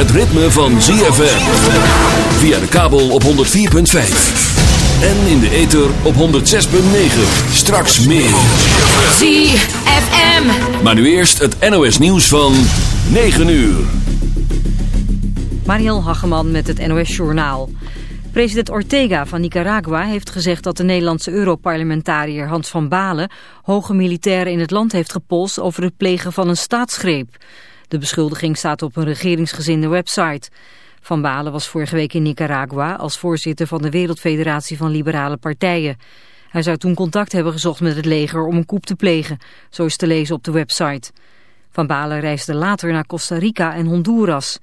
Het ritme van ZFM. Via de kabel op 104.5. En in de ether op 106.9. Straks meer. ZFM. Maar nu eerst het NOS nieuws van 9 uur. Mariel Hageman met het NOS Journaal. President Ortega van Nicaragua heeft gezegd dat de Nederlandse Europarlementariër Hans van Balen hoge militairen in het land heeft gepolst over het plegen van een staatsgreep. De beschuldiging staat op een regeringsgezinde website. Van Balen was vorige week in Nicaragua als voorzitter van de Wereldfederatie van Liberale Partijen. Hij zou toen contact hebben gezocht met het leger om een coup te plegen, zo is te lezen op de website. Van Balen reisde later naar Costa Rica en Honduras.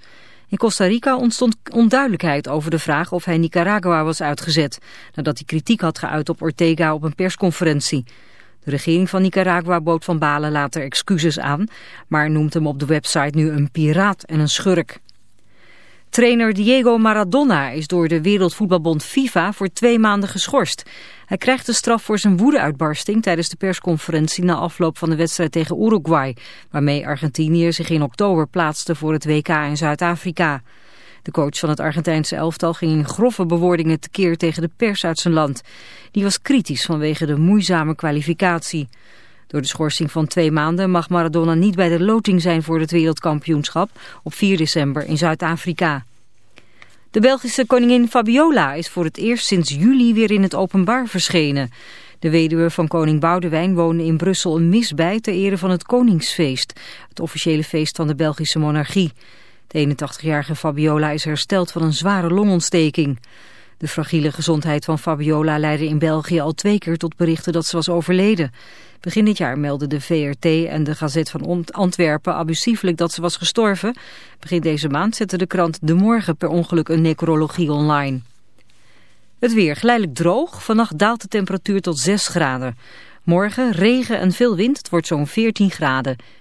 In Costa Rica ontstond onduidelijkheid over de vraag of hij Nicaragua was uitgezet, nadat hij kritiek had geuit op Ortega op een persconferentie. De regering van Nicaragua bood Van Balen later excuses aan, maar noemt hem op de website nu een piraat en een schurk. Trainer Diego Maradona is door de Wereldvoetbalbond FIFA voor twee maanden geschorst. Hij krijgt de straf voor zijn woedeuitbarsting tijdens de persconferentie na afloop van de wedstrijd tegen Uruguay, waarmee Argentinië zich in oktober plaatste voor het WK in Zuid-Afrika. De coach van het Argentijnse elftal ging in grove bewoordingen tekeer tegen de pers uit zijn land. Die was kritisch vanwege de moeizame kwalificatie. Door de schorsing van twee maanden mag Maradona niet bij de loting zijn voor het wereldkampioenschap op 4 december in Zuid-Afrika. De Belgische koningin Fabiola is voor het eerst sinds juli weer in het openbaar verschenen. De weduwe van koning Boudewijn woonde in Brussel een mis bij ter ere van het Koningsfeest, het officiële feest van de Belgische monarchie. De 81-jarige Fabiola is hersteld van een zware longontsteking. De fragiele gezondheid van Fabiola leidde in België al twee keer tot berichten dat ze was overleden. Begin dit jaar meldden de VRT en de Gazet van Antwerpen abusieflijk dat ze was gestorven. Begin deze maand zette de krant De Morgen per ongeluk een necrologie online. Het weer geleidelijk droog. Vannacht daalt de temperatuur tot 6 graden. Morgen regen en veel wind. Het wordt zo'n 14 graden.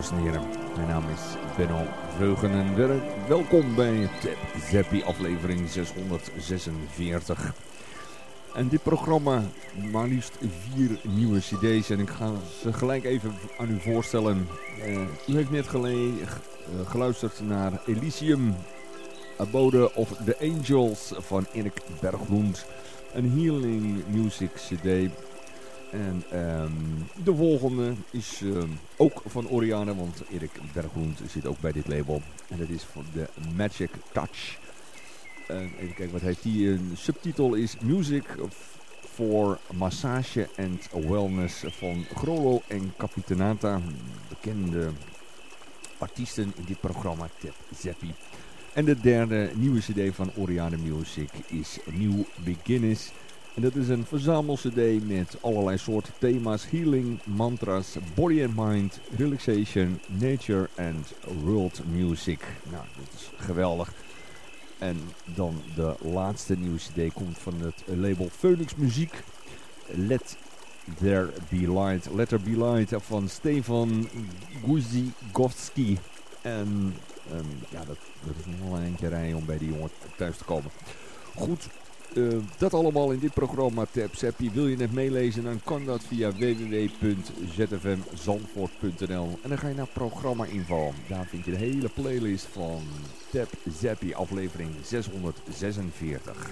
Dames en heren. Mijn naam is Benno Veugen en welkom bij Zappie aflevering 646. En dit programma, maar liefst vier nieuwe cd's en ik ga ze gelijk even aan u voorstellen. Uh, u heeft net uh, geluisterd naar Elysium, Abode of the Angels van Erik Berglund. Een healing music cd en um, de volgende is um, ook van Oriana, want Erik Berglund zit ook bij dit label. En dat is van de Magic Touch. Even kijken, wat heeft die? Een subtitel is Music for Massage and Wellness van Grollo en Capitanata. Bekende artiesten in dit programma, Tap Zappi. En de derde nieuwe cd van Oriana Music is New Beginners. En dat is een verzamel-cd met allerlei soorten thema's. Healing, mantras, body and mind, relaxation, nature and world music. Nou, dat is geweldig. En dan de laatste nieuwe cd komt van het label Phoenix Muziek. Let There Be Light. Let There Be Light van Stefan Guzigowski. En um, ja, dat, dat is nog wel een eentje rijden om bij die jongen thuis te komen. Goed, uh, dat allemaal in dit programma TapSappie. Wil je het meelezen, dan kan dat via www.zfmzandvoort.nl En dan ga je naar programma info. Daar vind je de hele playlist van Tap Zappie aflevering 646.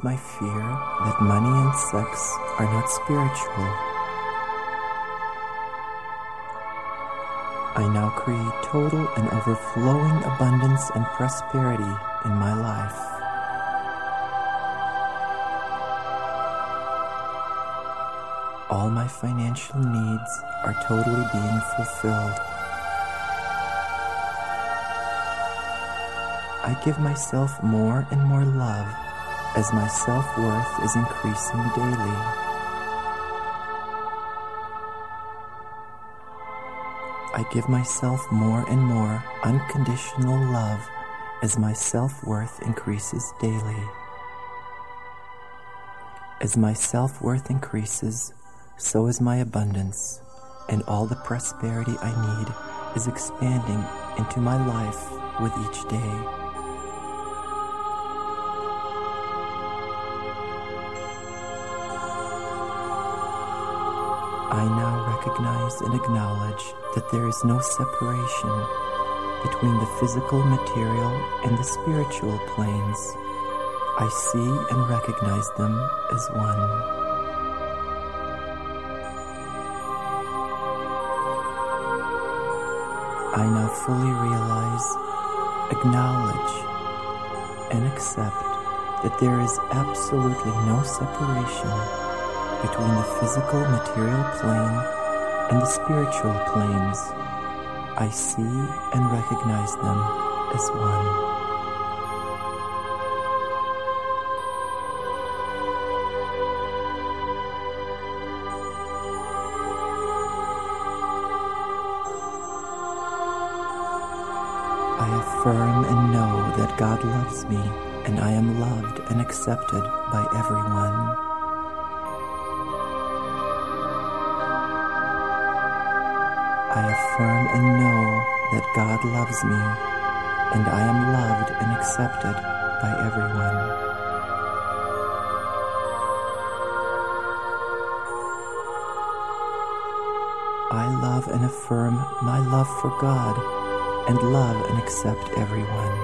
My fear that money and sex are not spiritual. I now create total and overflowing abundance and prosperity in my life. All my financial needs are totally being fulfilled. I give myself more and more love as my self worth is increasing daily. I give myself more and more unconditional love as my self worth increases daily. As my self worth increases, so is my abundance, and all the prosperity I need is expanding into my life with each day. I now recognize and acknowledge that there is no separation between the physical material and the spiritual planes. I see and recognize them as one. I now fully realize, acknowledge, and accept that there is absolutely no separation between the physical material plane and the spiritual planes. I see and recognize them as one. I affirm and know that God loves me and I am loved and accepted by everyone. I affirm and know that God loves me, and I am loved and accepted by everyone. I love and affirm my love for God and love and accept everyone.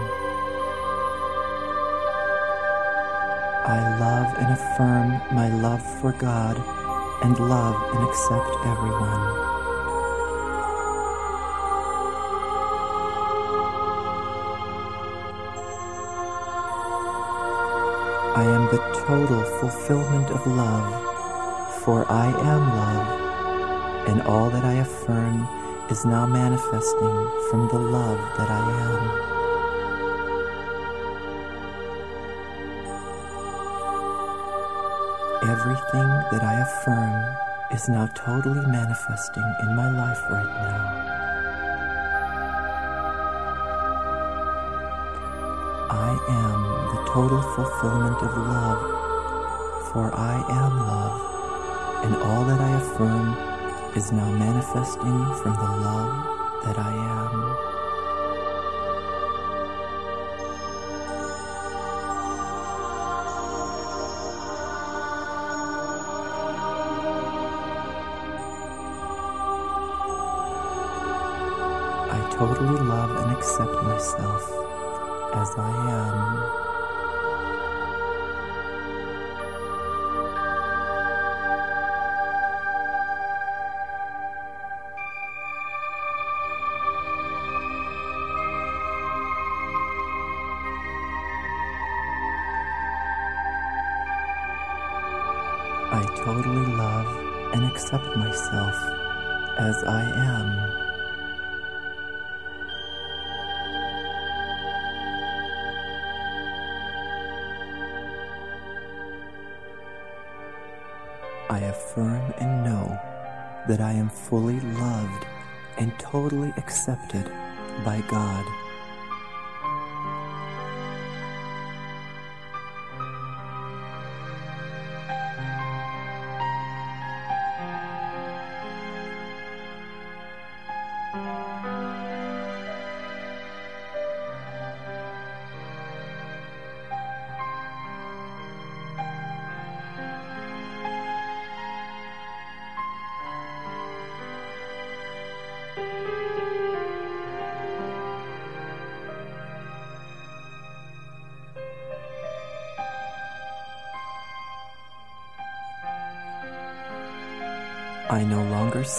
I love and affirm my love for God and love and accept everyone. The total fulfillment of love, for I am love, and all that I affirm is now manifesting from the love that I am. Everything that I affirm is now totally manifesting in my life right now. I am total fulfillment of love, for I am love, and all that I affirm is now manifesting from the love that I am. I totally love and accept myself as I am. Totally love and accept myself as I am. I affirm and know that I am fully loved and totally accepted by God.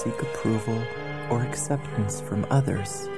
Seek approval or acceptance from others.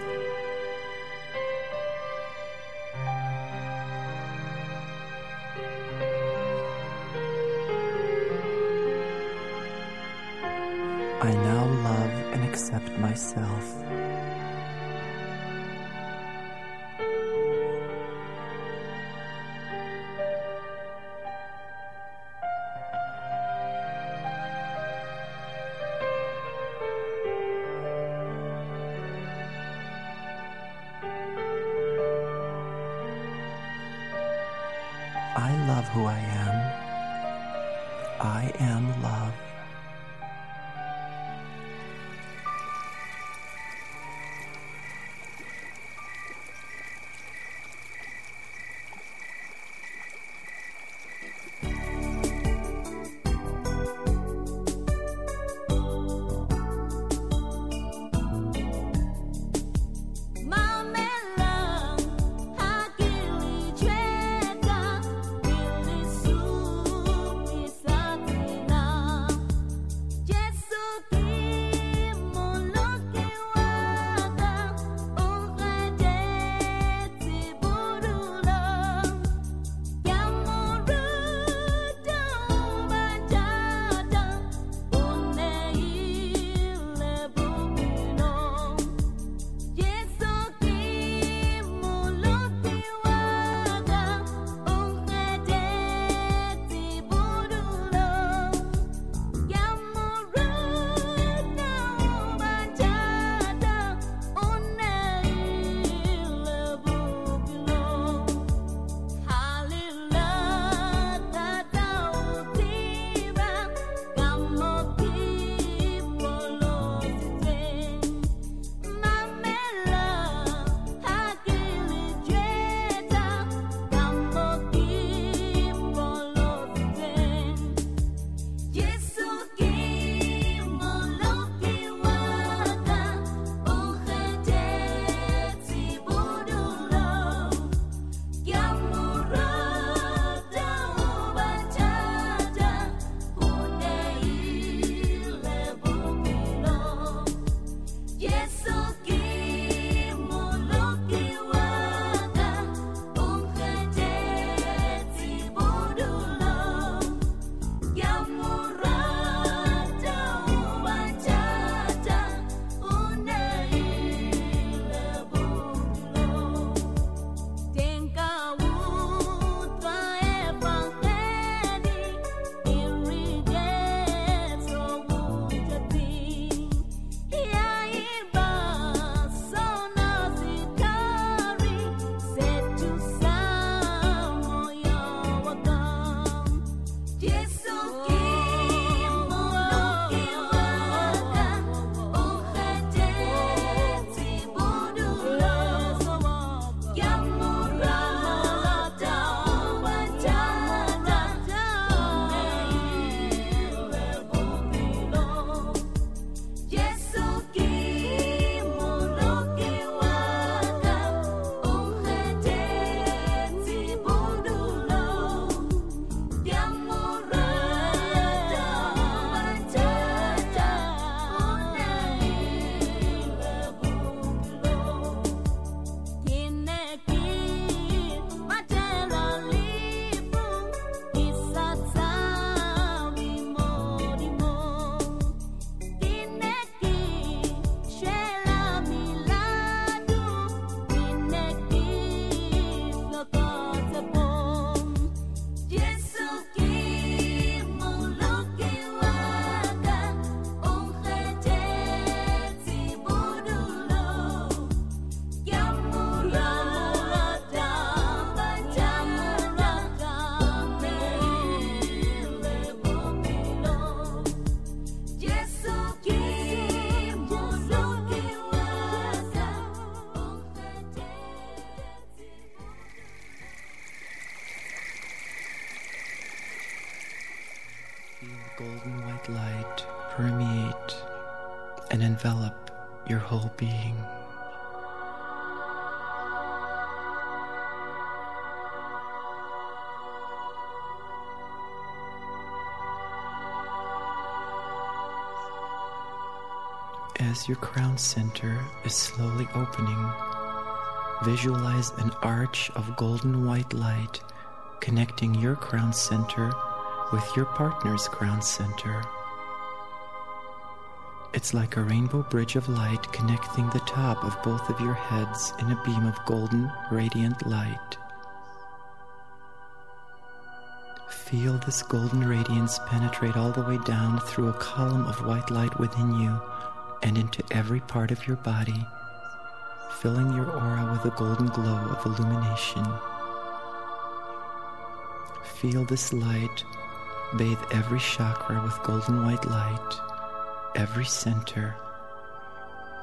I am love. As your crown center is slowly opening, visualize an arch of golden white light connecting your crown center with your partner's crown center. It's like a rainbow bridge of light connecting the top of both of your heads in a beam of golden, radiant light. Feel this golden radiance penetrate all the way down through a column of white light within you and into every part of your body, filling your aura with a golden glow of illumination. Feel this light bathe every chakra with golden white light, every center.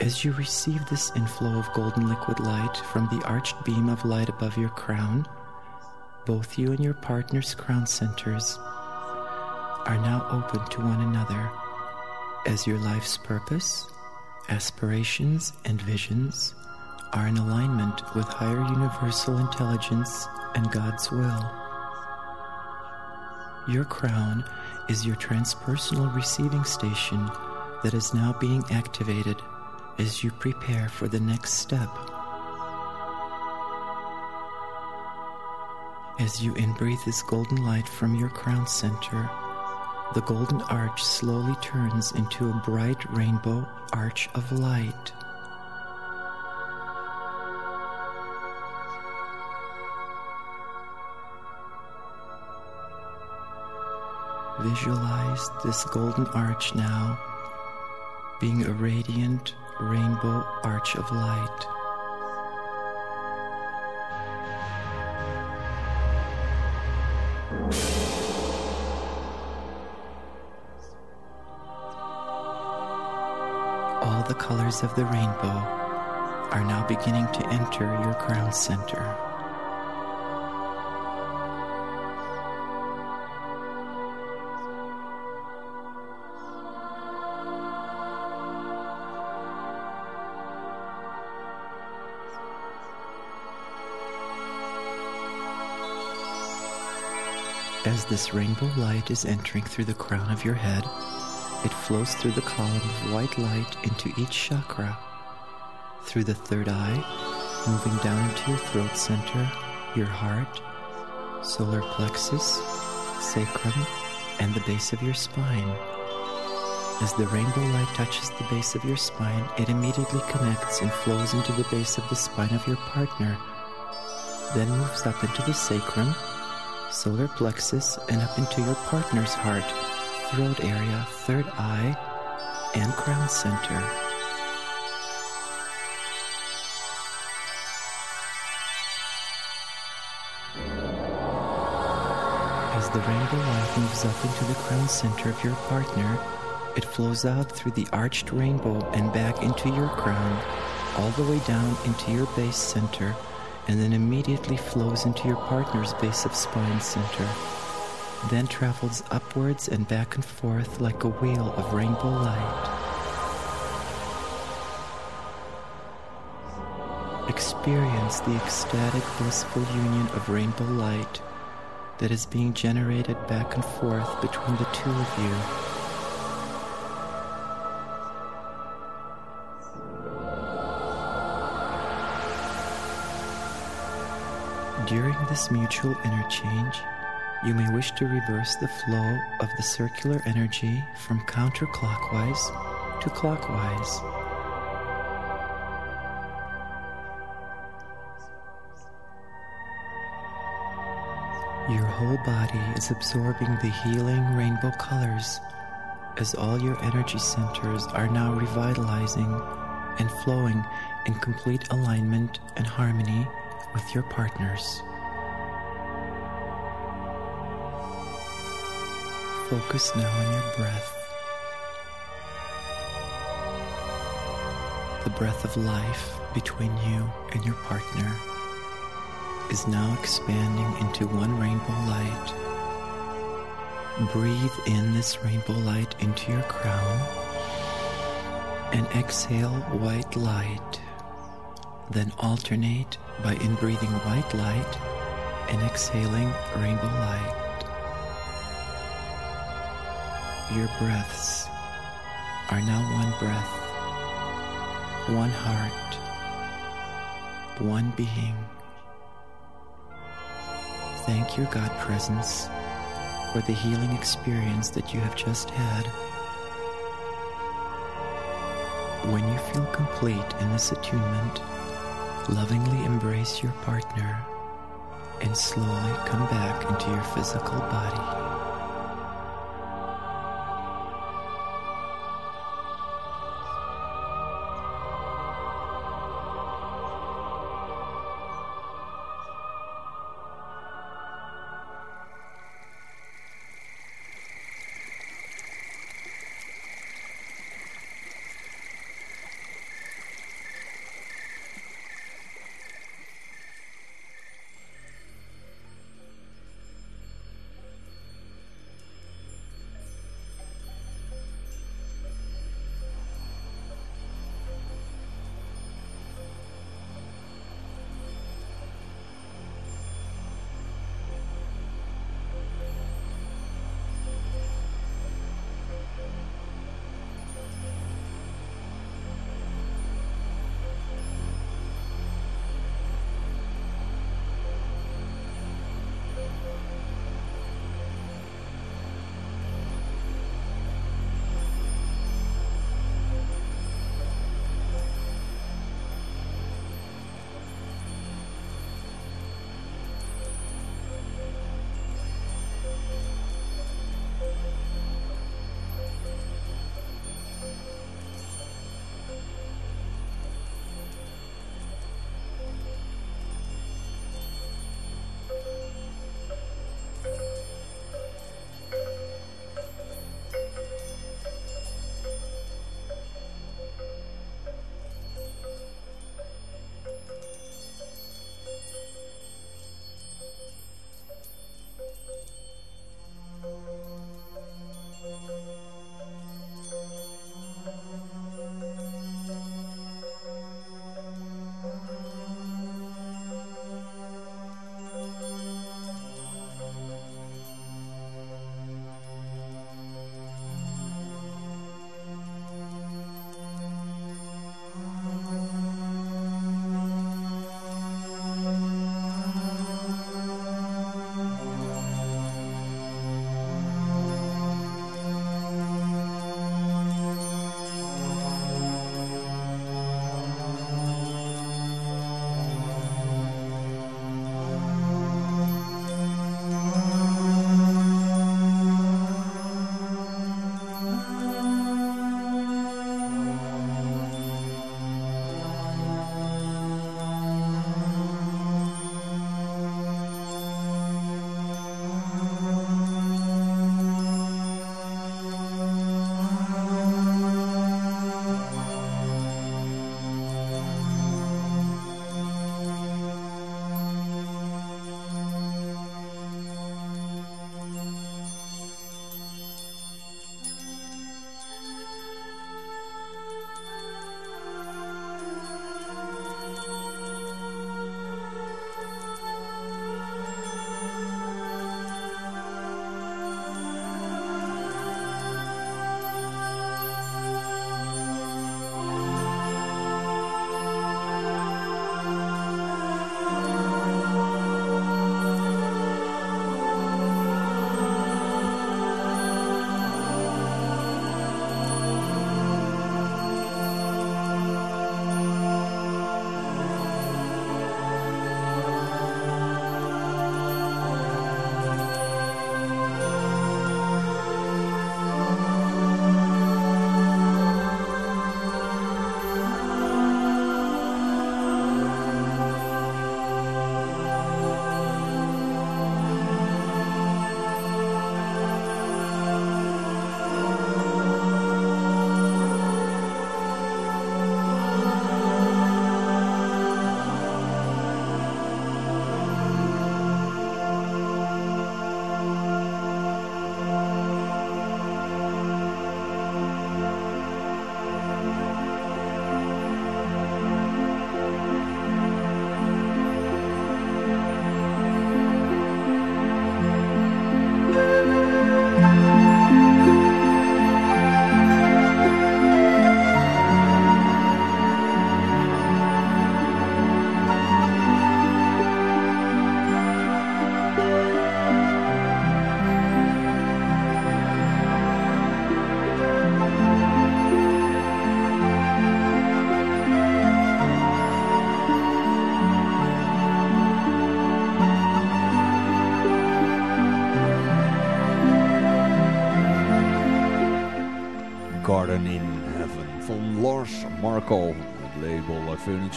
As you receive this inflow of golden liquid light from the arched beam of light above your crown, both you and your partner's crown centers are now open to one another as your life's purpose, aspirations, and visions are in alignment with higher universal intelligence and God's will. Your crown is your transpersonal receiving station that is now being activated as you prepare for the next step. As you inbreathe this golden light from your crown center, the golden arch slowly turns into a bright rainbow arch of light. Visualize this golden arch now being a radiant rainbow arch of light. The colors of the rainbow are now beginning to enter your crown center. As this rainbow light is entering through the crown of your head, it flows through the column of white light into each chakra, through the third eye, moving down into your throat center, your heart, solar plexus, sacrum, and the base of your spine. As the rainbow light touches the base of your spine, it immediately connects and flows into the base of the spine of your partner, then moves up into the sacrum, solar plexus, and up into your partner's heart, throat area, third eye, and crown center. As the rainbow light moves up into the crown center of your partner, it flows out through the arched rainbow and back into your crown, all the way down into your base center, and then immediately flows into your partner's base of spine center. Then travels upwards and back and forth like a wheel of rainbow light. Experience the ecstatic, blissful union of rainbow light that is being generated back and forth between the two of you. During this mutual interchange, you may wish to reverse the flow of the circular energy from counterclockwise to clockwise. Your whole body is absorbing the healing rainbow colors as all your energy centers are now revitalizing and flowing in complete alignment and harmony with your partners. Focus now on your breath. The breath of life between you and your partner is now expanding into one rainbow light. Breathe in this rainbow light into your crown and exhale white light. Then alternate by inbreathing white light and exhaling rainbow light. Your breaths are now one breath, one heart, one being. Thank your God presence for the healing experience that you have just had. When you feel complete in this attunement, lovingly embrace your partner and slowly come back into your physical body.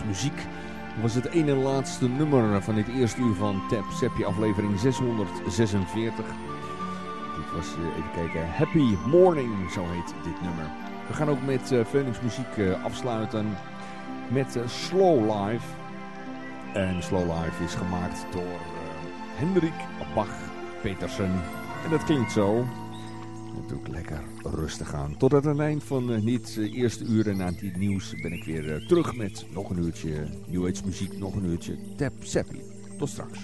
Muziek was het ene en laatste nummer van dit eerste uur van Tap Seppi aflevering 646. Dit was, eh, even kijken, Happy Morning, zo heet dit nummer. We gaan ook met uh, Muziek uh, afsluiten met Slow Life. En Slow Life is gemaakt door Hendrik Bach Petersen. En dat klinkt zo. Het ik lekker rustig aan. Tot aan het eind van dit eerste uur en na dit nieuws ben ik weer terug met nog een uurtje New Age muziek, nog een uurtje Tap Seppi. Tot straks.